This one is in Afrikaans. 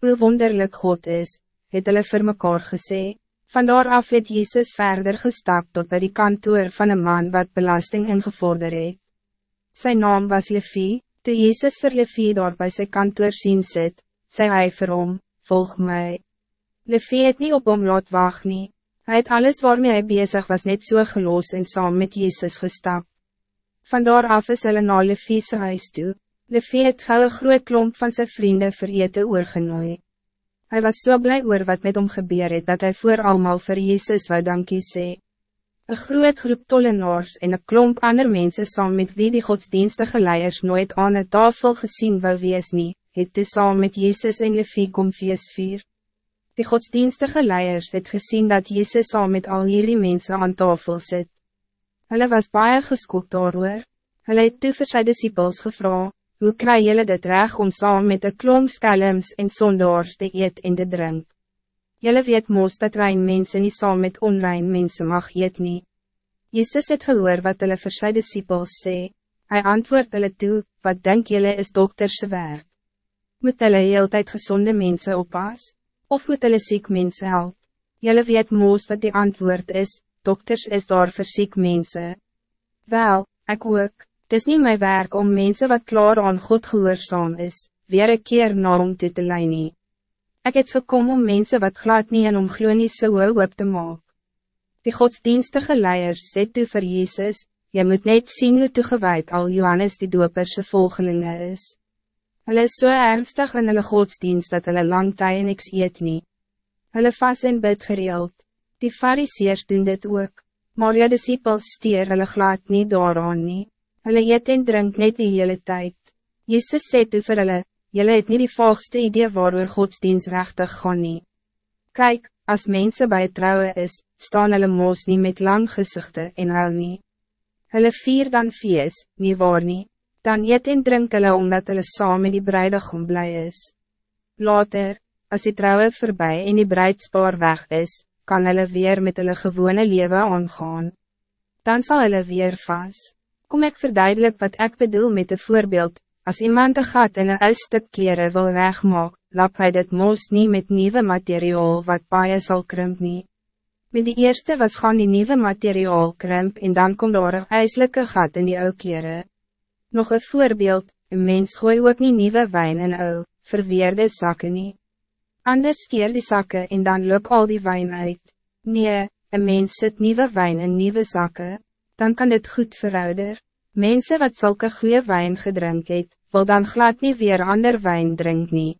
Hoe wonderlijk God is, het hulle vir mekaar gesê. Vandaar af het Jezus verder gestapt tot bij die kantoor van een man wat belasting ingevorder het. Zijn naam was Levi, toe Jezus vir Levi daar bij zijn kantoor zien sit, zei hij vir hom, volg mij. Levi het niet op hom laat wacht nie, hy het alles waarmee hij bezig was net so geloos en saam met Jezus gestapt. Vandaar af is hulle na Levi's huis toe, Levi het gauw een groot klomp van zijn vrienden vir ete oorgenooi. Hij was so blij oor wat met hom gebeur het, dat hij voor allemaal vir Jezus wou dankie sê. Een groot groep tollenaars en een klomp ander mensen saam met wie die godsdienstige leiers nooit aan het tafel gezien wou wees nie, het toe saam met Jezus en Levi kom feest vier. Die godsdienstige leiers het gezien dat Jezus saam met al hierdie mensen aan tafel zit. Hulle was baie geskok daar Hulle het toe vir sy disciples gevra, hoe kry jylle dit reg om saam met de klomp skelms en sondaars te eet en te drink? Jylle weet moos dat rein mense nie saam met onrein mense mag eet nie. Jezus het gehoor wat hulle vir sy disciples sê, hy antwoord hulle toe, wat denk jylle is dokterse werk? Moet hulle heel tijd gezonde mensen oppas? Of moet hulle ziek mensen help? Jylle weet moos wat die antwoord is, dokters is daar vir ziek mense. Wel, ek ook, Het is niet mijn werk om mensen wat klaar aan God gehoorzaam is, weer een keer naar om te te leiden. Ik het gekomen om mensen wat glad niet en om nie so hoop te maken. Die godsdienstige leiders sê toe vir Jezus, je moet net zien hoe toegewijd al Johannes die doperse volgelinge is. Hulle is so ernstig in hulle godsdienst dat hulle lang tyd niks eet nie. Hulle vas en bid gereeld. Die fariseers doen dit ook, maar jou disciples steer hulle glad nie daaraan nie. Hulle eet en drink net die hele tijd. Jezus sê toe vir hulle, julle het nie die volgste idee waarover godsdienst rechtig gaan nie. Kijk, als mensen bij het trouwen is, staan hulle moos niet met lang gezichten en huil nie. Hulle vier dan vies, nie waar nie. Dan eet en drink hulle omdat hulle saam met die bruidegom blij is. Later, als die trouwen voorbij en die bruidspaar weg is, kan hulle weer met hulle gewone leven aangaan. Dan zal hulle weer vast. Kom ik verduidelijk wat ik bedoel met de voorbeeld, als iemand een gat in een oud stuk kleren wil wegmaak, lap hij dit moos niet met nieuwe materiaal wat paie zal krimp nie. Met die eerste was gaan die nieuwe materiaal krimp en dan komt er een ijselijke gat in die oude kleren. Nog een voorbeeld, een mens gooi ook niet nieuwe wijn in ou, verweerde zakken niet. Anders keer die zakken en dan loop al die wijn uit. Nee, een mens zet nieuwe wijn in nieuwe zakken dan kan dit goed verouder. Mensen wat zulke goede wijn gedrink het, wil dan glad niet weer ander wijn drink nie.